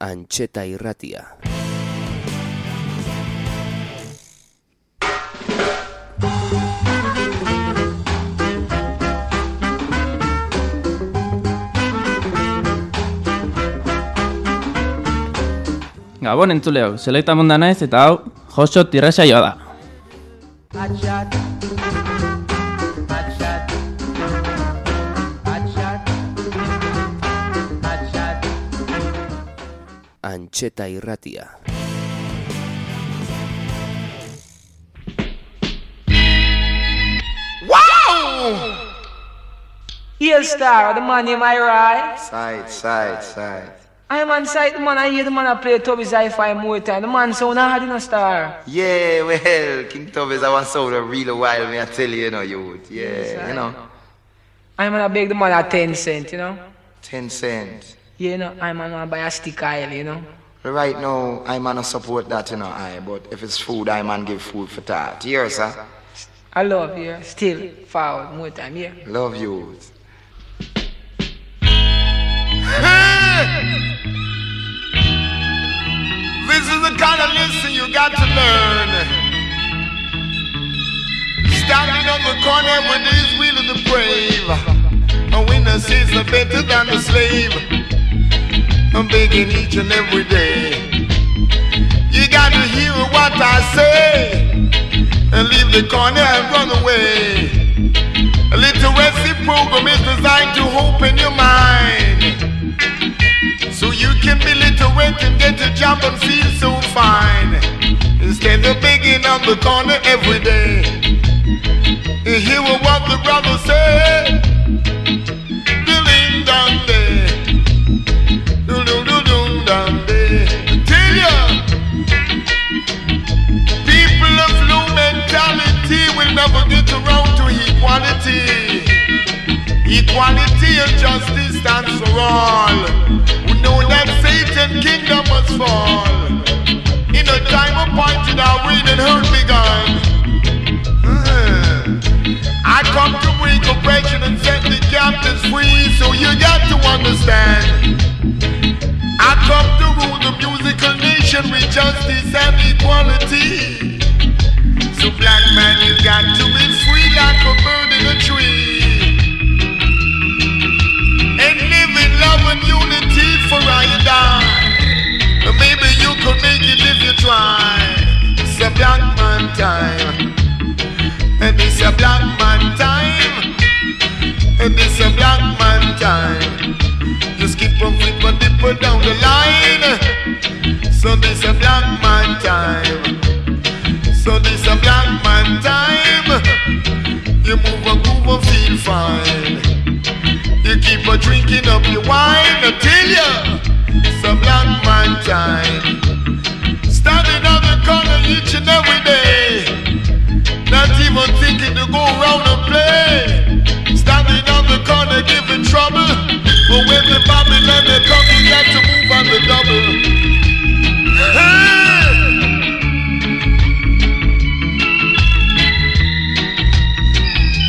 Antxeta irratia. Gabon entzuleo, selekta munda naiz eta hau, joso tirresa joa da. Hotshot. Antxeta irratia. Here star, the man in my right. Side, side, side. I'm on site, the man I hear the man I play Tubby's hi-fi more time. The man sound hard in a star. Yeah, well, King Tubby's our sound a real while, me I tell you, you know, youth. Yeah, Yes, I you know. I'm gonna beg the man at 10 cent, you know. 10 cent. You know, I'm gonna buy a stick oil, you know. Right now, I'm gonna support that, you know, I, but if it's food, I'm gonna give food for that. Here, sir. I love you. Still forward more time, yeah. Love you. This is the kind of lesson you got to learn. Standing on the corner with his wheel of the brave. A winner sees no better than a slave. I'm begging each and every day. You got to hear what I say and leave the corner and run away. A literacy program is designed to open your mind. So you can be literate and get a job and feel so fine. Instead of begging on the corner every day. You hear what the brother said. All. We know that Satan kingdom must fall. In a time appointed, our reign and hurt begun. Uh-huh. I come to break oppression and set the captives free, so you got to understand. I come to rule the musical nation with justice and equality. So black man, you got to be free like a bird in a tree. For I. And Maybe you could make it if you try. It's a black man time. And it's a black man time. And it's a black man time. Just keep on flipping dipper down the line. So this a black man time. So this a black man time. You move and groove and feel fine. You keep a drinking up your wine until you a black man time. Standing on the corner each and every day. Not even thinking to go around and play. Standing on the corner giving trouble. But when the Babylon they come, you got to move on the double. Hey!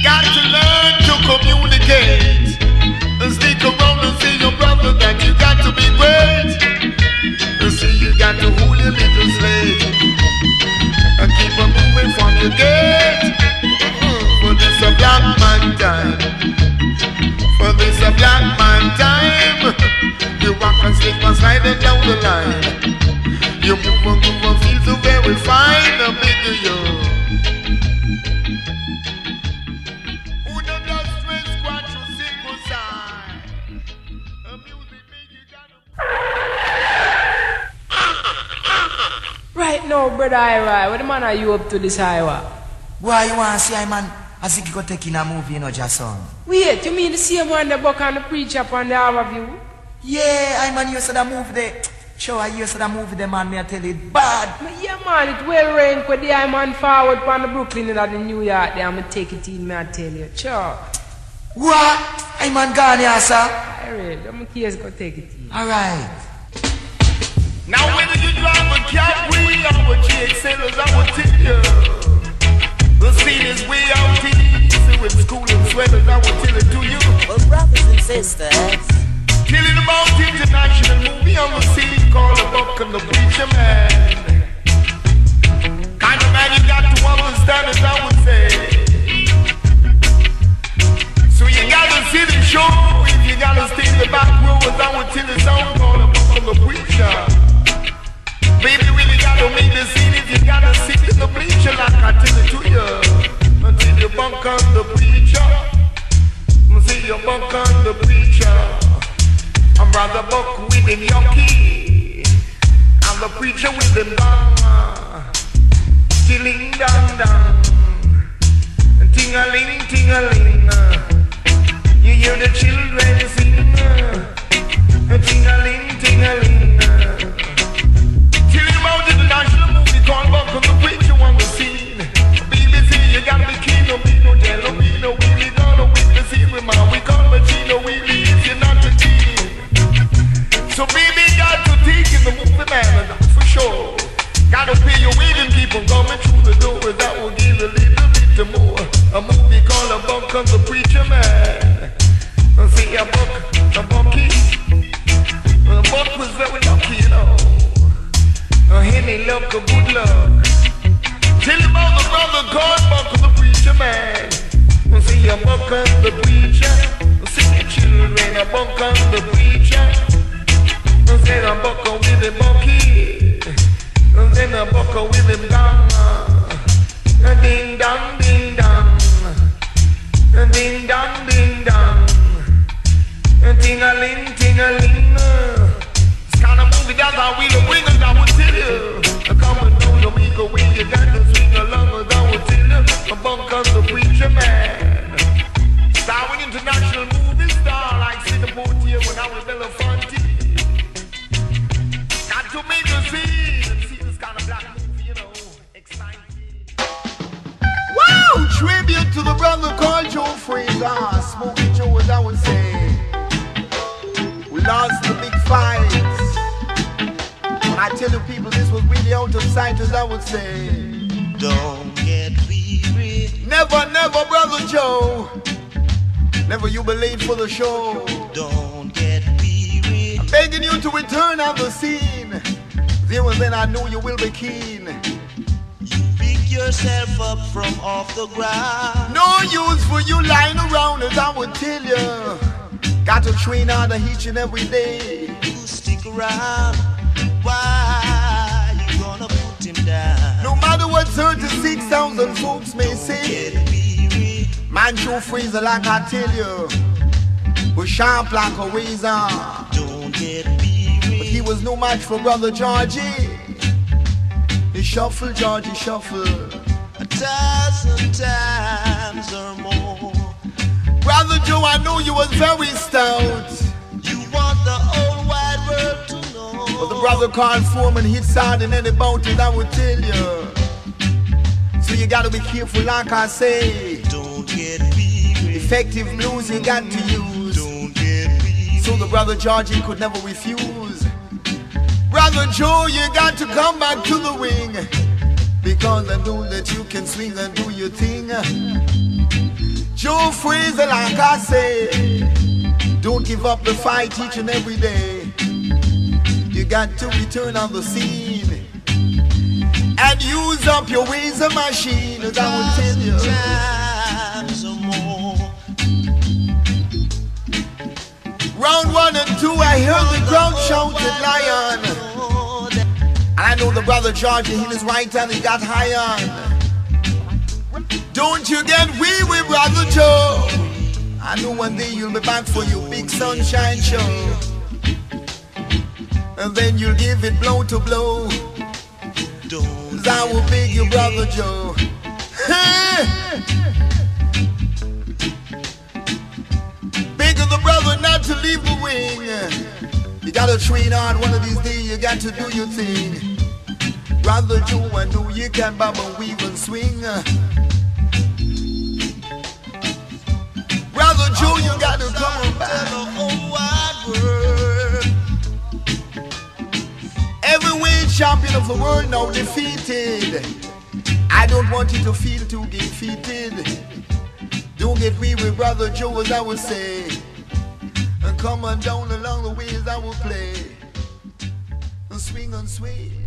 Got to learn to communicate see your brother that you got to be great. Brother Ira, what the man are you up to this highway? Why you want to see I man as if you go take in a movie, you know, Jason? Wait, you mean the same one the book and the preacher up on the overview? Yeah, I man, you said that movie there. Sure, I you said that movie there, man, me I tell you, it bad. But yeah, man, it well rain with the I man forward from the Brooklyn and the New York there. I'ma take it in, me I tell you. Sure. What? I man gone here, sir. I read. I'm case go take it in. Alright. Now whether you drive a Capri or a GXL, I will tell you. The scene is way out easy with school and sweaters, I will tell it to you. Well, brothers and sisters, Killing about international movie on the scene called a buck and the preacher man. Kind of man you got to understand it, I would say. So you gotta see the show if you gotta stay in the back row as I would tell the sound called a buck and the preacher. Baby, really gotta make the scene if you gotta sit in the bleacher like I tell it to you. Until you bunk on the preacher. See you bunk on the preacher. I'm rather buck with him yucky. And the preacher with him bang. Tilling dang dang. Ting-a-ling, ting-a-ling. You hear the children sing. Ting-a-ling, ting-a-ling. A on the Preacher Man. See a buck, a bucky. The buck was very lucky, you know. A henny luck, a good luck. Tell about the brother called Buck on the Preacher Man. See a buck on the preacher. See the children, a buck on the preacher. Then a buck with the bucky. Then a buck with him down. Ding dong, ding dong. Ding dong, ding dong. Ting a ling, ting a ling. It's kind of movie that I will bring us, I will tell you. Come and know the make away, you got to swing along, as I will tell you. A bunk on the preacher man. Starring international movie star like Cinnamon here when I was Belafonte. Got to make scene see Tribute to the brother called Joe Frazier, Smokey Joe, as I would say. We lost the big fights. When I tell you people this was really out of sight, as I would say. Don't get weary. Never, never, brother Joe. Never you be late for the show. Don't get weary. I'm Begging you to return on the scene. There and then I know you will be keen. Yourself up from off the ground. No use for you lying around as I would tell you. Got to train harder each and every day. You stick around. Why you gonna put him down? No matter what 36,000 folks may say. Get weary. Man, Joe Frazier, like I tell you, was sharp like a razor. Don't get But he was no match for brother Georgie. He shuffle, Georgie shuffle. A thousand times or more. Brother Joe, I know you was very stout. You want the whole wide world to know. But the brother called Foreman hard in any bounty, I would tell you. So you gotta be careful, like I say. Don't get weary. Effective blues you got to use. Don't get weary. So the brother Georgie could never refuse. Brother Joe, you got to come back to the wing. Because I know that you can swing and do your thing. Joe Frazier, like I say, don't give up the fight each and every day. You got to return on the scene and use up your ways of machine, as I would tell you. Times or more. Round one and two, I heard the crowd shouted lion. And I know the brother George in his right hand, he got high on. Don't you get weary, brother Joe. I know one day you'll be back for your big sunshine show. And then you'll give it blow to blow. Cause I will beg your brother Joe. Bigger the brother not to leave the wing. You gotta train hard one of these days, you got to do your thing. Rather Joe, and do you can bob and weave and swing. Brother Joe, you gotta come on back. The whole wide world. Every weight champion of the world now defeated. I don't want you to feel too defeated. Don't get weary, brother Joe, as I would say. And come on down along the ways I will play. And swing and sway.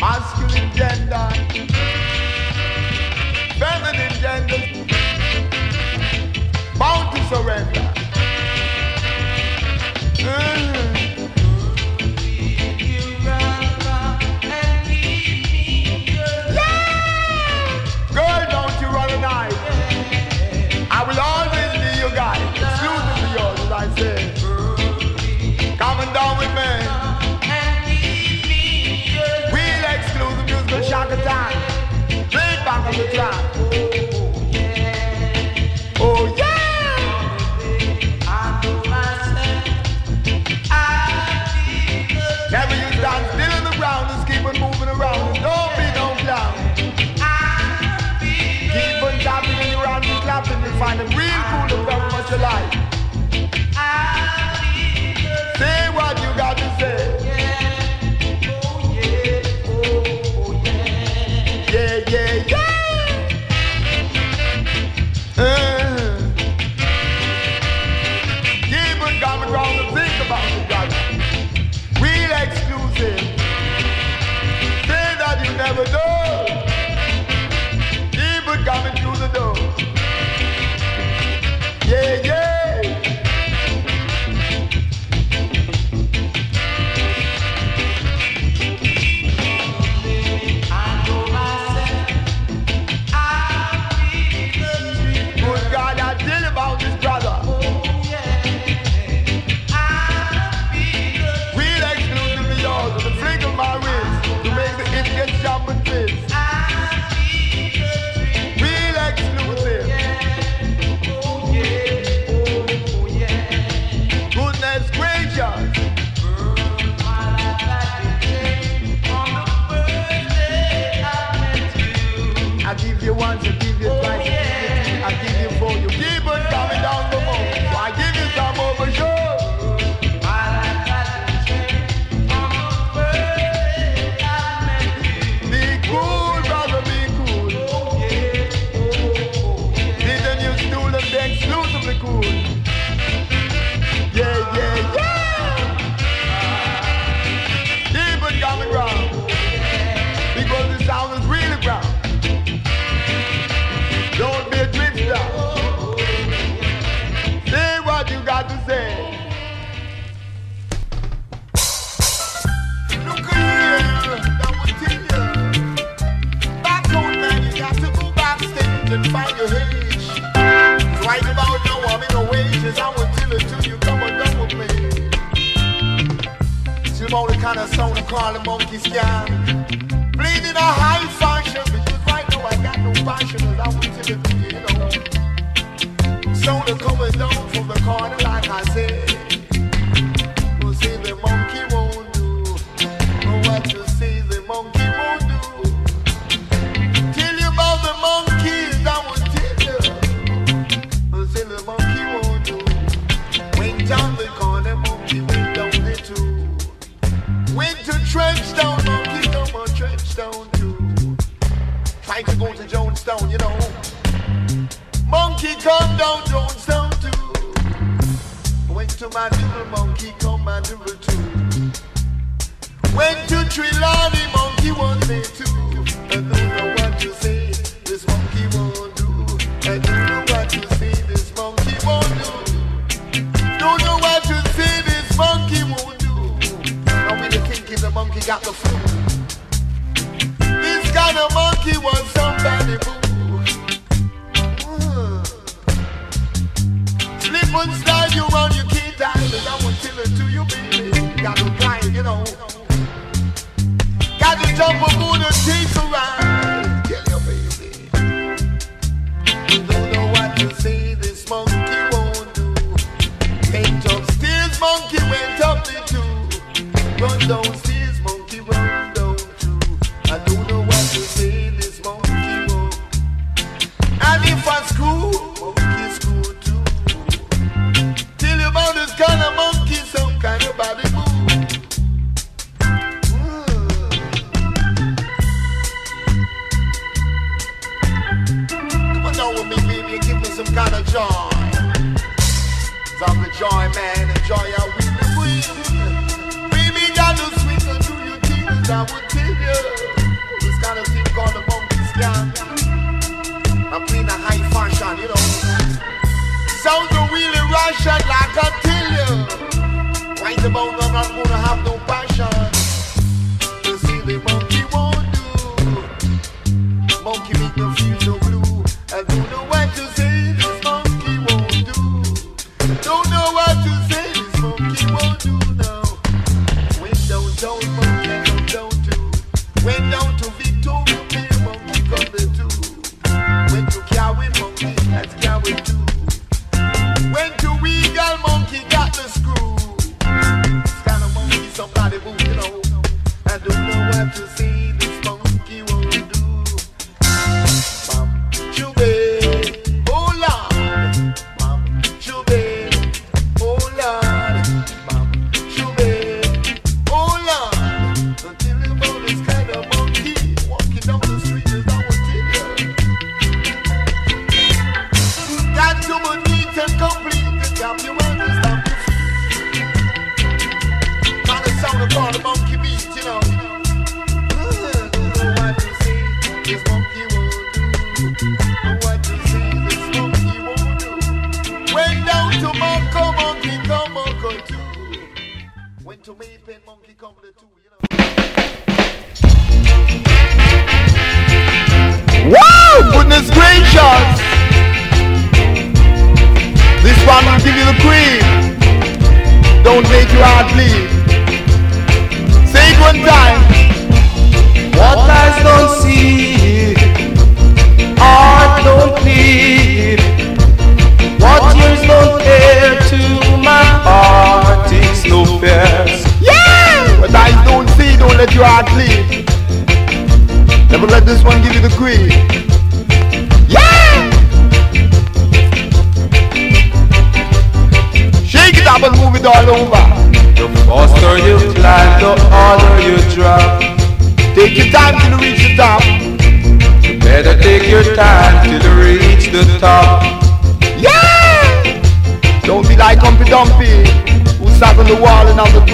masculine gender, feminine gender, bound to surrender. Mm. on the. about to die. passion is out to the you know. Soda coming down from the car.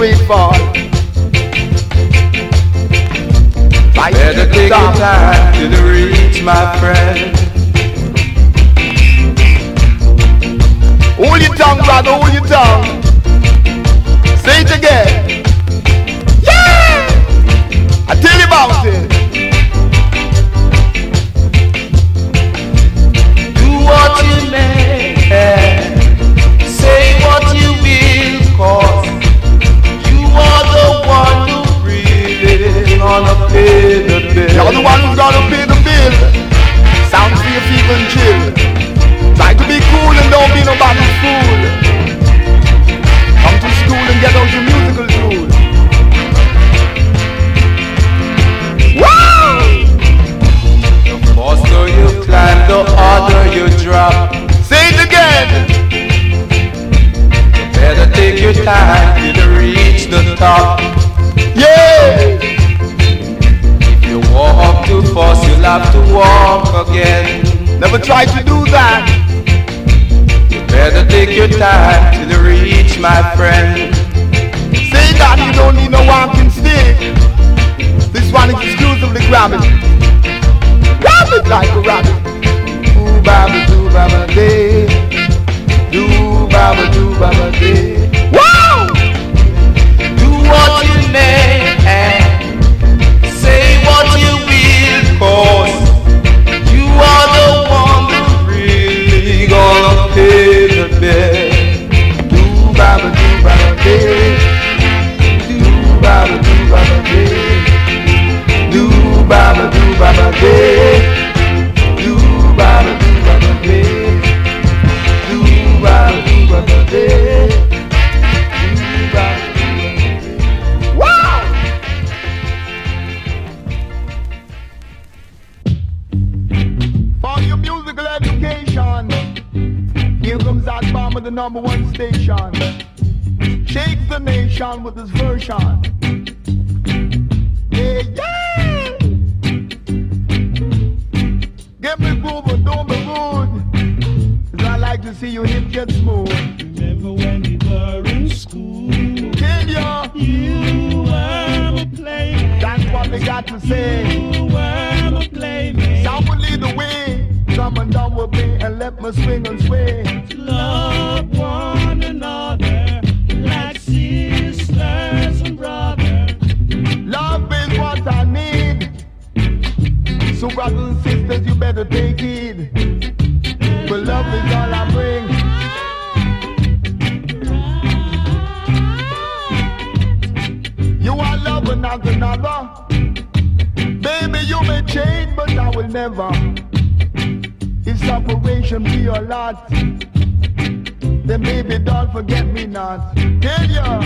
On fall. Fight to Better the take your time till you reach, my friend. Hold your tongue, brother, hold your tongue. You're the one who's gonna pay the bill. Sound your fever and chill. Try to be cool and don't be nobody's fool. Come to school and get out your musical tool. Wow! The faster you climb, the harder you drop. Say it again. You Better take your time you reach the top. Yeah! If you walk too fast, you'll have to walk again. Never try to do that. You Better take your time till you reach, my friend. Say that you don't need no walking stick. This one is exclusively grab it. Grab it like a rabbit. Ooh, baba, doo, baba, day. Do, baba, do, baba, day. Wow! Do what you may will, cause you are the one that really gonna pay the bill. Do, baba, day. Number one station. Shake the nation with his version. Yeah, yeah! Get me grooving, don't be rude. 'Cause I like to see you hip get smooth. Remember when we were in school? Kill ya! You were my playmate. That's what they got to say. You were my playmate. Will lead the way drumming down with me and let me swing and sway. Love one another like sisters and brothers. Love is what I need. So brothers and sisters, you better take heed. But love is all I bring. You are loving another. Baby, you may change, but I will never. If separation be your lot, then baby, don't forget me not. Tell ya.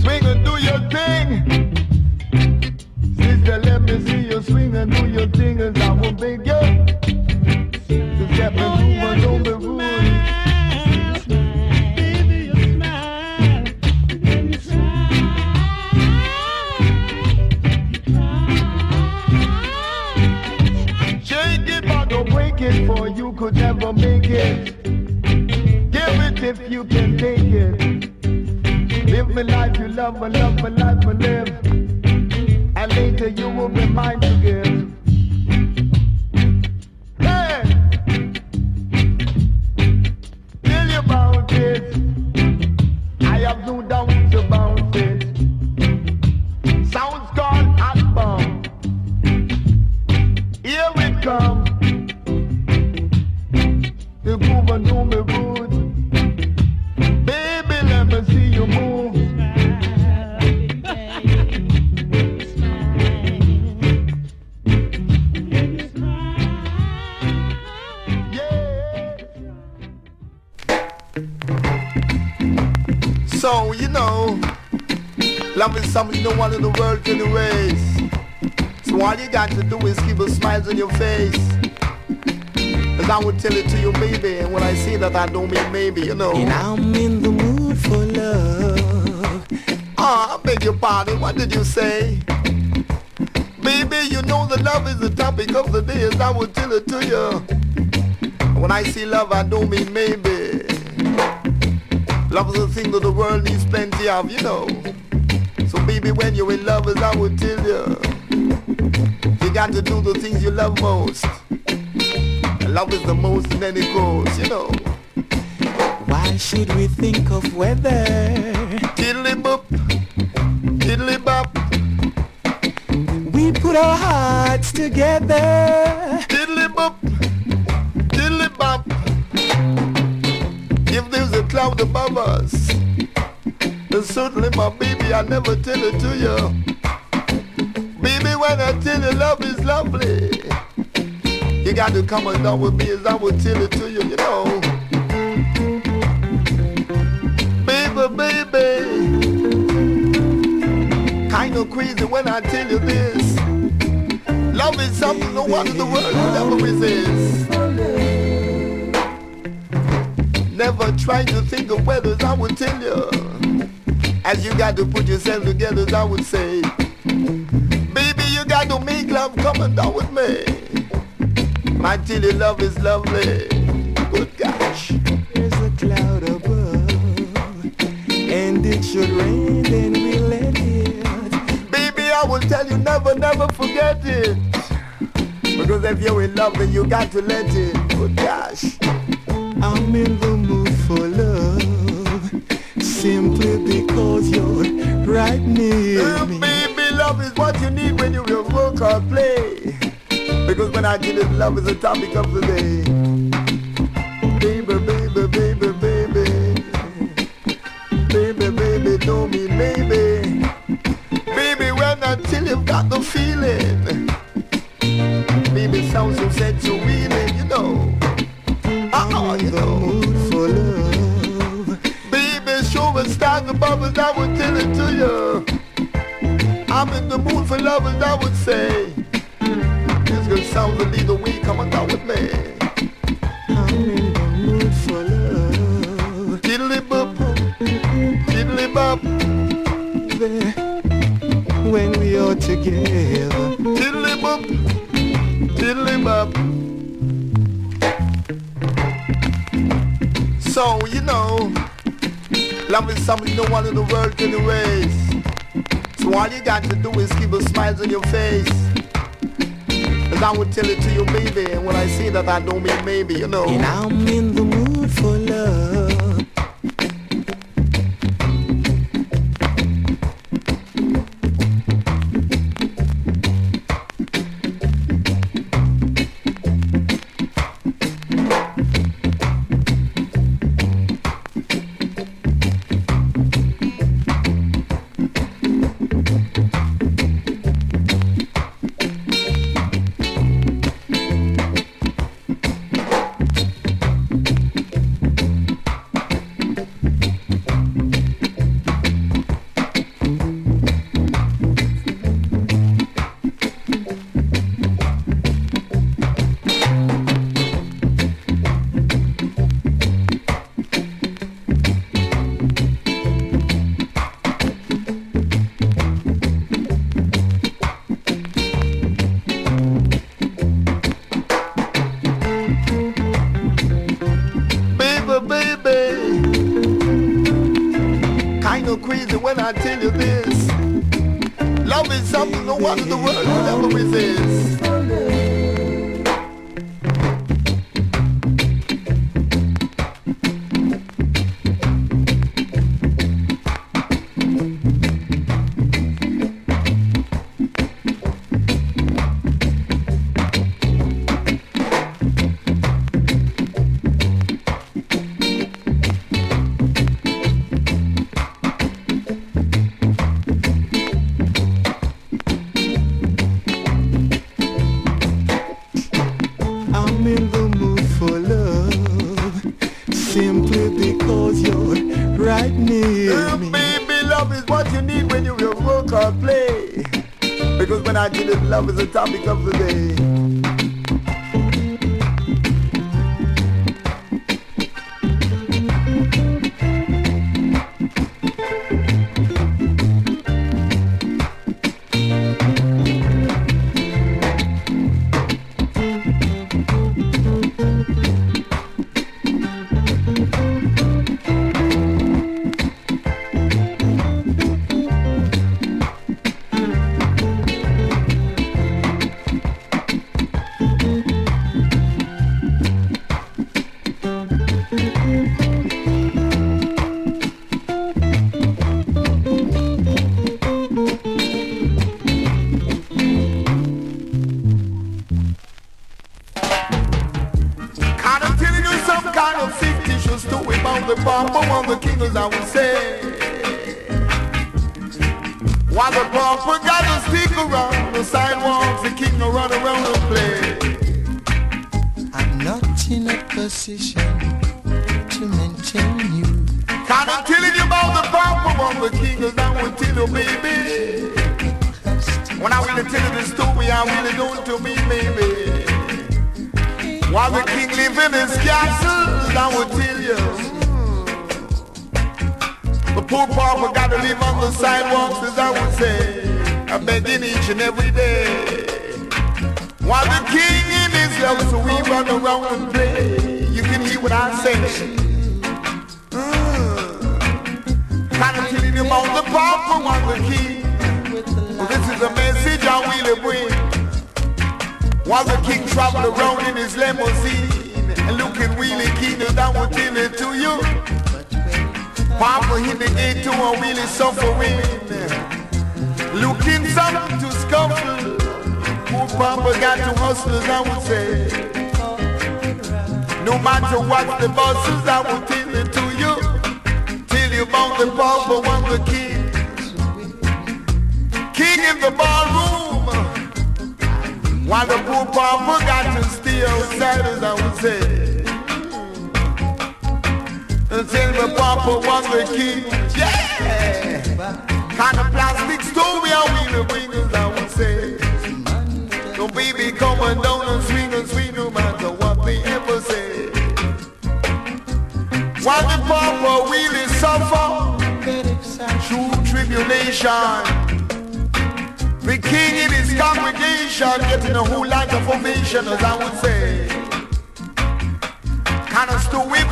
Swing and do your thing. Sister, let me see you swing and do your thing as I will beg you. To step and make it. Give it if you can take it. Live the life you love and love the life you live. And later you will be mine to give. On your face. Cause I would tell it to you, baby. And when I say that, I don't mean maybe, you know. And I'm in the mood for love. Ah, I beg your pardon, what did you say? Baby, you know that love is the topic of the day, as I would tell it to you. When I say love, I don't mean maybe. Love is a thing that the world needs plenty of, you know. So baby, when you're in love, as I would tell you, you got to do the things you love most. And love is the most in any cause, you know. Why should we think of weather? Diddly boop, diddly bop, We put our hearts together. diddly boop, diddly bop. If there's a cloud above us, then certainly my baby, I never tell it to you. Baby, when I tell you love is lovely, you got to come along with me as I will tell it to you, you know. Baby, baby, kind of crazy when I tell you this. Love is something no one in the world will ever resist. Never try to think of whether I would tell you. As you got to put yourself together, as I would say. Got to make love come and down with me. My tell you love is lovely. Good gosh. There's a cloud above. And it should rain, then we let it. Baby, I will tell you never, never forget it. Because if you're in love, then you got to let it. Good gosh. I'm in the mood for love. Simply because you're right near me. Because when I tell you love is the topic of the day. Baby, baby, baby, baby. Baby, baby, don't mean maybe. Baby, when I tell you got the feeling. Baby, sounds so sad, so really, you know. Uh-uh, you know. Mood for love. Baby, show me stars above us, I would tell it to you. I'm in the mood for lovers, I would say. Sounds a little weak, come on down with me. I'm in the mood for love. Diddly boop, diddly bop, When we are together. diddly boop, diddly bop. So, you know, love is something no one in the world can erase. So all you got to do is keep a smile on your face. I would tell it to you, baby. And when I say that, I don't mean maybe, you know. And I'm in the mood for love. Crazy when I tell you this. Love is something no one in the world will ever resist. Love is the topic of the day. I would tell you. The poor pauper got to live on the sidewalks, as I would say. I'm begging each and every day. While the king in his love, so we run around and play. You can hear what I say. Mm. Kind of telling you about the pauper, while the king. Well, this is a message I really bring. While the king traveled around in his limousine keen as I will it to you. Papa hit the gate to a really suffering. Looking something to scuffle. Poor Papa got to hustle I would say. No matter what the bosses, I will tell it to you. Till you about the Papa one the king. King in the ballroom. While the poor papa got to stay outside, as I would say. Until the papa was the king, yeah. Kind of plastic story I will bring, as I would say. So baby, come down and swing and swing, no matter what they ever say. While the papa really suffer through tribulation. The king in his congregation getting a whole lot of ovation, as I would say.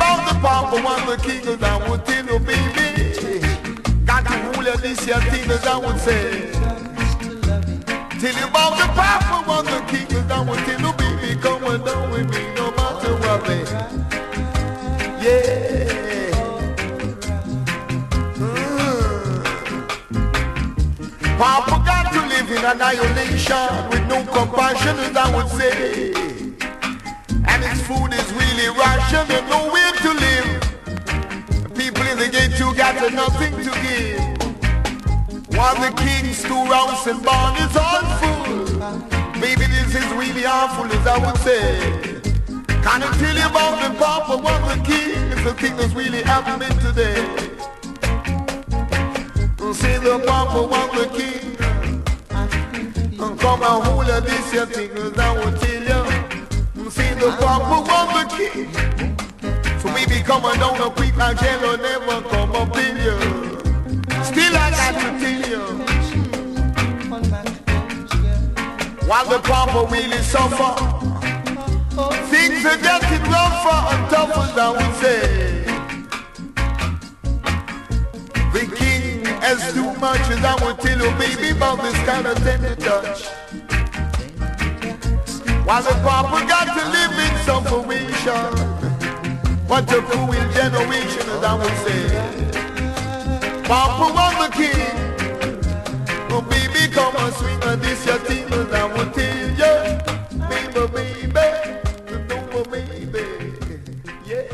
About the papa one the king, as I would tell you, baby. Got to rule of this here thing, as I would say. Tell you about the papa one the king, as I would tell you, baby. Come on down with me, no matter what they. Yeah. Mm. Papa got to live in annihilation with no compassion, as I would say. And his food is really ration and nowhere to live. People in the gate, you got nothing to give. While the king's storehouse and barn is all full. Baby, this is really awful, as I would say. Can I tell you about the papa one the king? It's the king that's really happening today. Mm, see the papa one the king. And come and hold this your thing, as I little papa was a kid. So we be coming on a quick, I Jello never come up in you. Still I got to tell you. While the papa really suffer, things are getting rougher and tougher than we say. The king has too much and I will tell you, baby, about this kind of tender touch. While the people got to live in some fruition. What a cruel generation, as I would say. Papa was the king. Oh, baby, come and swing on this your thing, as I would tell you. Baby, baby, baby, yeah.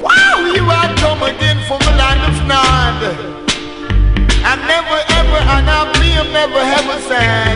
Wow, you come again from the land of sad.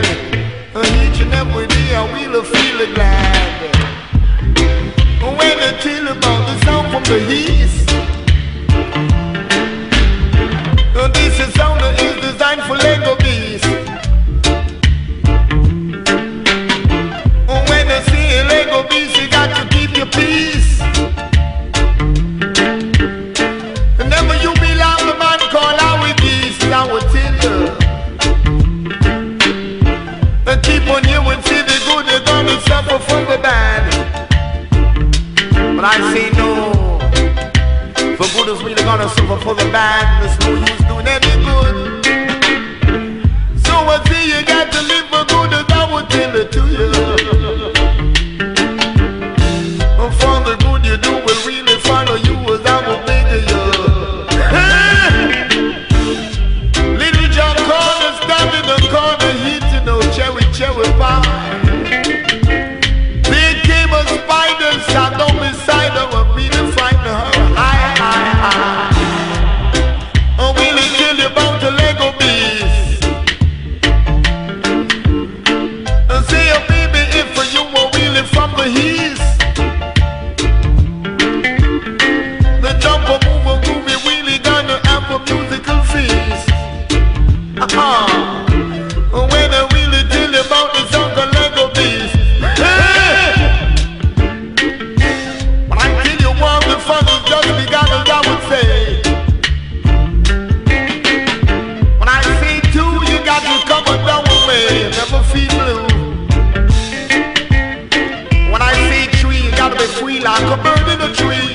like a bird in a tree.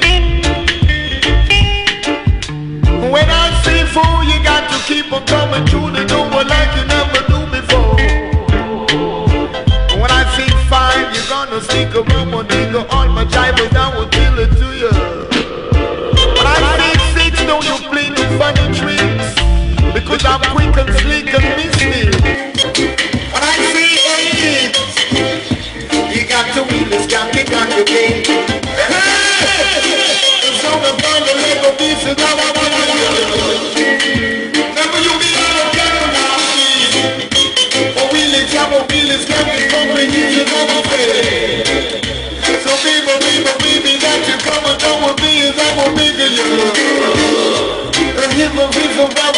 When I see fool, you got to keep on coming to the door like you never knew before. When I see fine, you're gonna sneak a room on the give.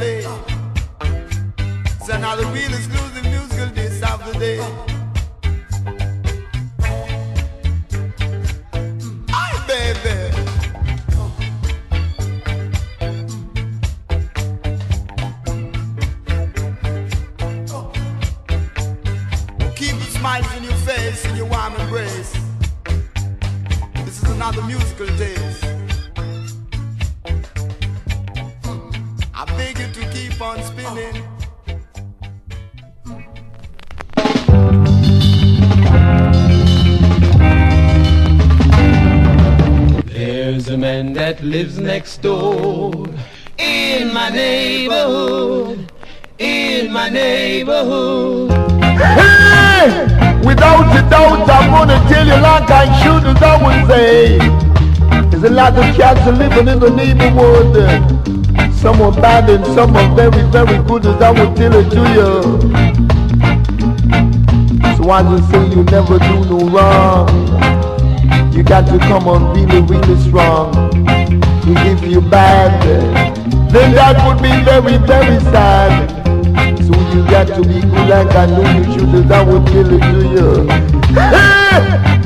Play. So now the real exclusive musical disc of the day. Lot of cats living in the neighborhood. Some are bad and some are very, very good, as I would tell it to you. So I just say you never do no wrong. You got to come on really, really strong. If you bad, then that would be very, very sad. So you got to be good like I know you should, I would tell it to you.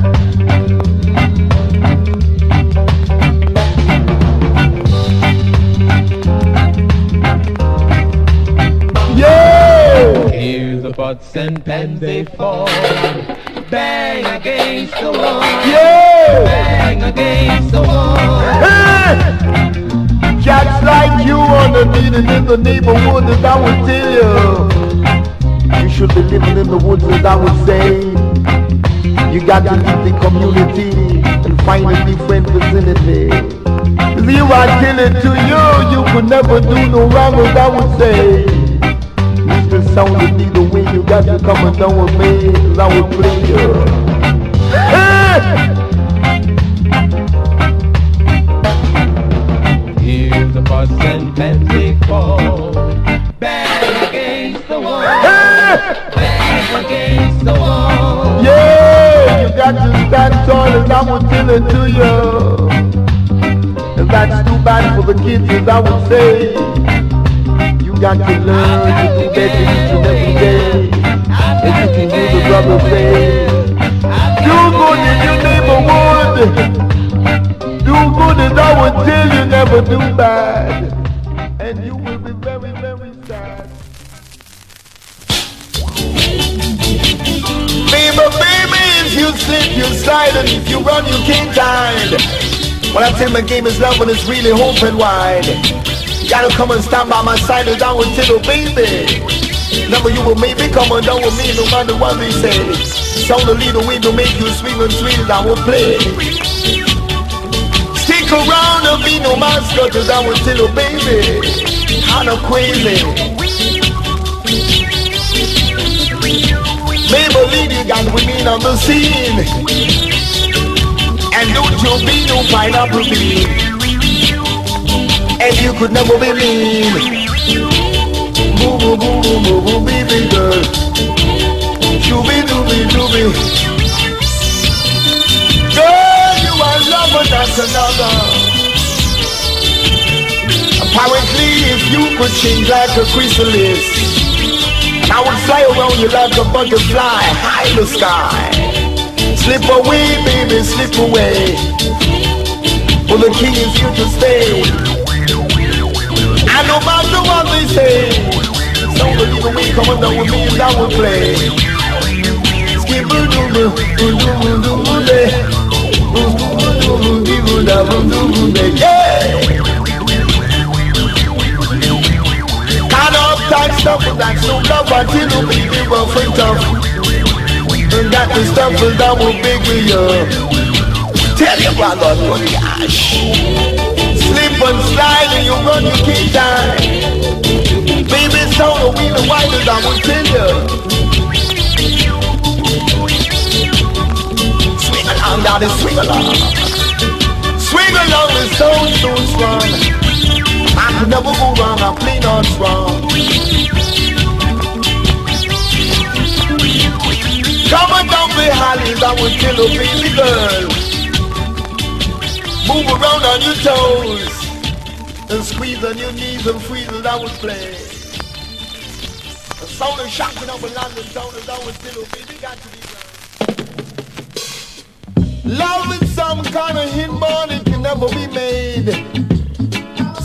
and then they fall, bang against the wall, Yeah! bang against the wall. Hey. Cats like you on the needed in the neighborhood, as I would tell you. You should be living in the woods, as I would say. You got to leave the community and find a different vicinity. See, I tell it to you, you could never do no wrong, as I would say. The sound would be the way you got to come and down with me, as I would play you. Hear the pots and they fall, bang against the wall, bang against the wall. Yeah, you got to stand tall as I would tell it to you. And that's too bad for the kids as I would say. You got to learn to do better each and every day. And you can do the brother way. Do good in your neighborhood. Do good as I would tell you, never do bad. And you will be very, very sad. Baby, baby, if you slip, you slide, and if you run, you can't hide. When I tell my game is love and it's really open wide. Gotta come and stand by my side and down with you, baby. Never you will maybe come on down with me no matter what they say. Sound a little way to make you swing and swing as I will play. Stick around and be no mascot as I tell you, baby. Kinda crazy. Maybelline, you got women on the scene. And don't you be no pineapple bean. And you could never be mean. Boo boo boo boo boo boo baby girl. Shooby dooby dooby. Girl, you are lover, that's another. Apparently, if you could change like a chrysalis. I would fly around you like a butterfly high in the sky. Slip away, baby, slip away. For the king is here to stay. And no matter what they say, sound of the way coming down with me, that will play. Skibble doodle, doodle doodle doodle, yeah. Kind of tight stuff, but that's no love until you be the rough and tough. And that the stuff that will make me up. Tell your brother, oh gosh. And slide and you run, you can't die. Baby, so the wheel of white I will tell you. Swing along, daddy, swing along. Swing along, the soul so strong. I can never go wrong, I play not strong. Come on down the hollies, I will kill a baby girl. Move around on your toes. And squeeze on your knees and freeze as I would play. The sound of shocking up in London town as I would kill a baby got to be. Love is some kind of bond, it can never be made.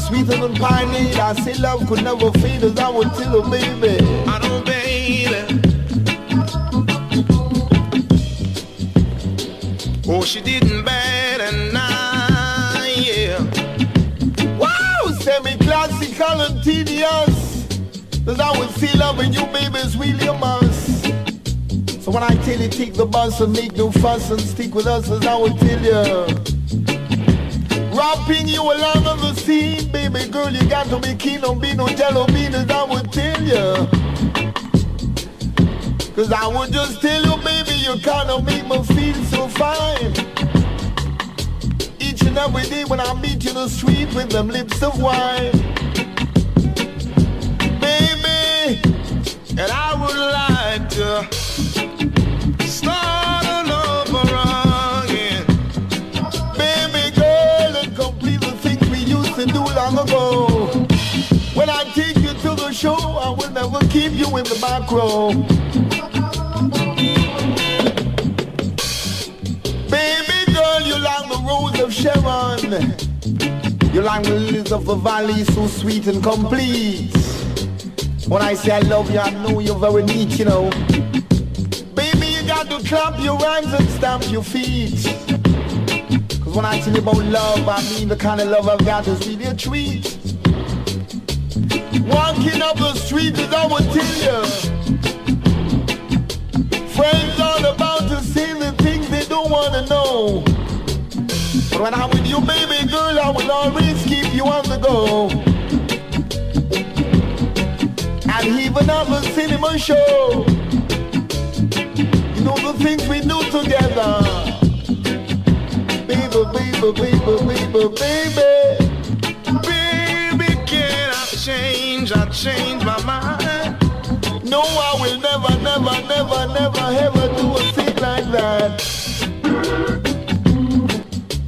Sweeter than pine I say love could never fade as I would tell a baby. I don't, baby. Oh, she didn't bad and tedious. Cause I would see loving you, baby's really a must. So when I tell you take the bus and make no fuss and stick with us, as I would tell you. Wrapping you along on the scene, baby girl, you got to be keen on being no jello bean, as I would tell you. Cause I would just tell you, baby, you kinda make me feel so fine. Each and every day when I meet you in the street with them lips of wine. And I would like to start all over again. Baby girl, and complete the things we used to do long ago. When I take you to the show, I will never keep you in the back row. Baby girl, you like the rose of Sharon. You like the lilies of the valley, so sweet and complete. When I say I love you, I know you're very neat, you know. Baby, you got to clap your hands and stamp your feet. Cause when I tell you about love, I mean the kind of love I've got is really a treat. Walking up the street is I would tell you. Friends all about to say the things they don't wanna know. But when I'm with you, baby girl, I will always keep you on the go. And even on the cinema show, you know the things we do together. Baby, baby, baby, baby, baby. Baby, can I change? I change my mind. No, I will never, never, never, never, ever do a thing like that.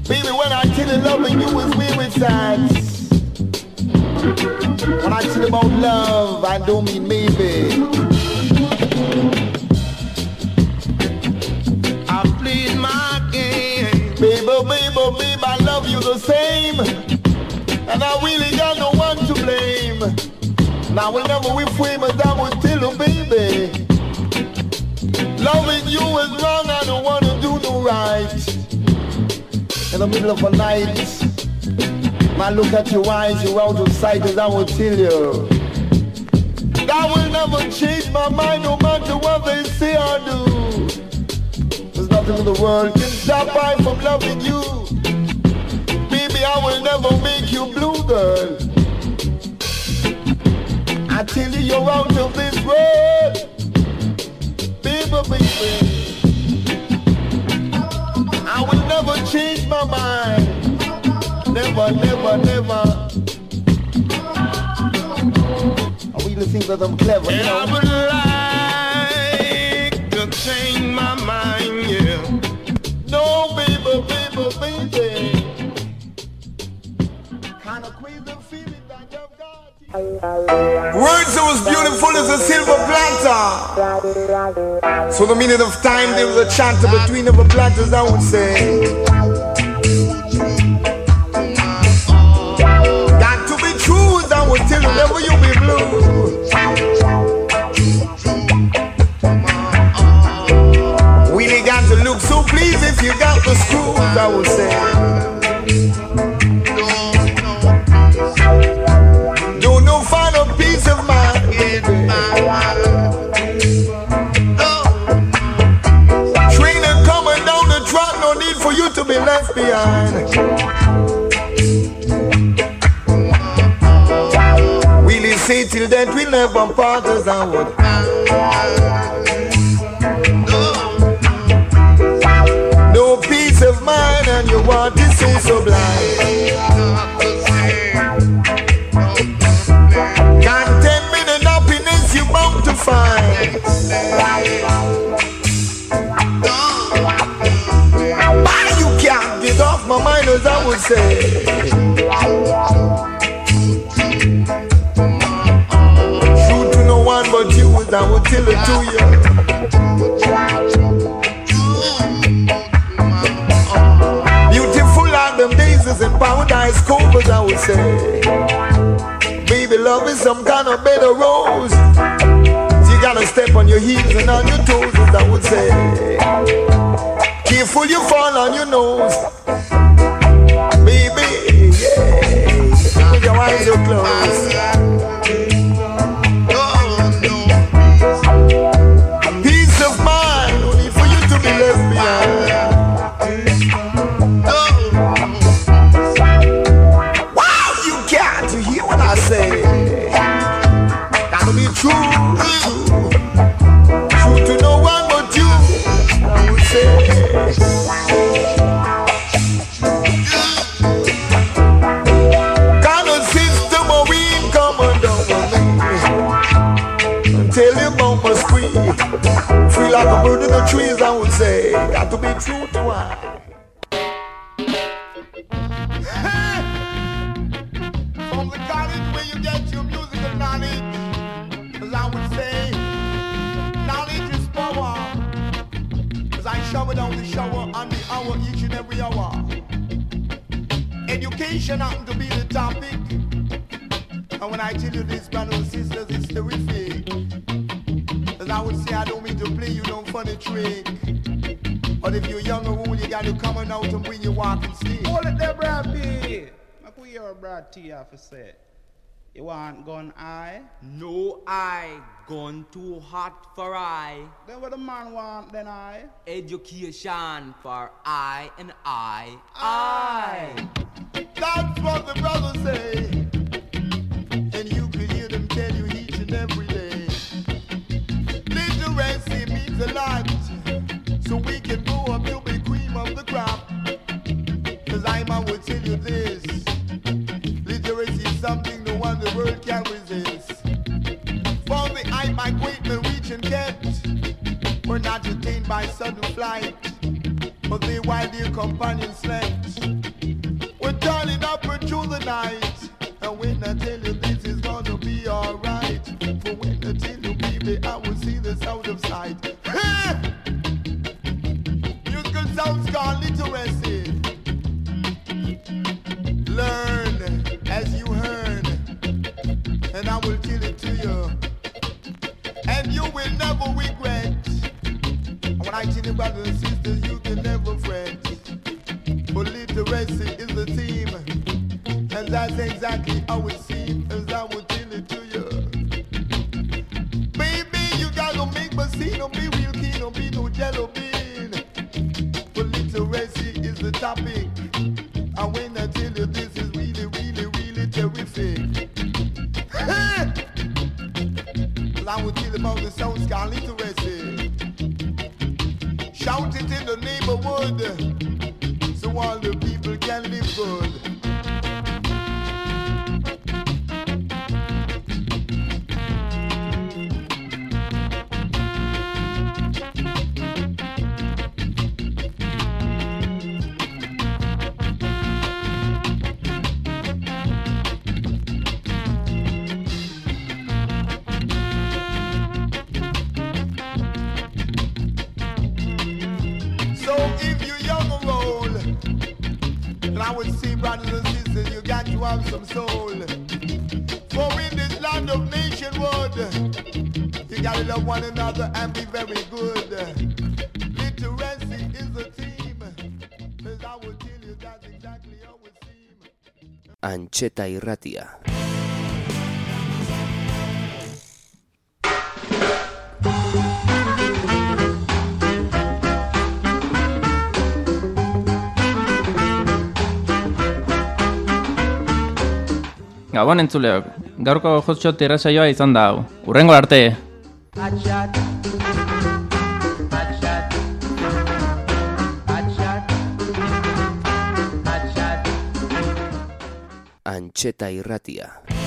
Baby, when I tell you loving you is it's at. When I tell about love, I don't mean maybe. I played my game. Baby, baby, baby, I love you the same. And I really got no one to blame. Now whenever we famous, I would tell you, baby. Loving you is wrong, I don't wanna do no right. In the middle of a night, I look at your eyes, you're out of sight, as I will tell you. That will never change my mind, no matter what they say or do. There's nothing in the world can stop I from loving you. Baby, I will never make you blue, girl. I tell you, you're out of this world. Baby, baby. I will never change my mind. Never, never, never. I really think that I'm clever, know. I would like to change my mind, yeah. No, baby, baby, baby. Kind of crazy feeling that you've got. Words are as beautiful as a silver platter. So the minute of time there was a chanter between the platters, I would say. If you got the screws, I would say. Don't no find a peace of mind, baby. Trainer coming down the track, no need for you to be left behind. Really say till that we'll never part as I would. You want to so sublime. Contentment you to find. Why you can't get off my mind as I would say. True to no one but you I would tell it to you. And paradise covers, I would say. Baby, love is some kind of better rose. So you gotta step on your heels and on your toes, I would say. Careful, you fall on your nose. Baby, yeah. With your eyes are closed. Tell you about my squeak. Feel like a bird in the trees, I would say. Got to be true to I. From the college where you get your musical I would say, knowledge is I shower down the shower on the hour each and every hour. Education happen to be the topic. And when I tell you this, brothers and sisters, it's terrific. As I would say, I don't mean to play you no funny trick. But if you're young or old, you got to come on out and bring your walking stick. Hold it there, Brad P. Make we hear Brad T have to say. You want gun eye? No eye, gun too hot for I. Then what the man want then I? Education for I and I. I. That's what the brothers say. And you can hear them tell you each and every lot. So we can grow up to be cream of the crop. Cause I will tell you this. Literacy is something no one the world can resist. For the I migrate get. We're not detained by sudden flight. But they while their companions slept. We're turning up through the night. And when I tell you this is gonna be alright. For when I tell you, baby, I will see this out of sight. Musical sounds called literacy. Learn as you heard. And I will tell it to you. And you will never regret. When I tell you, brothers and sisters, you can never fret. For literacy is the team. And that's exactly how it seems as topic. And when I tell you this is really, really, really terrific. Well, I will tell you about the called literacy. Shout it in the neighborhood so all the people can live good. Etxeta irratia. Gabon entzuleak, gaurko hotshot irratzaioa izan da hau. Urrengo arte! Atxat. etxe irratia.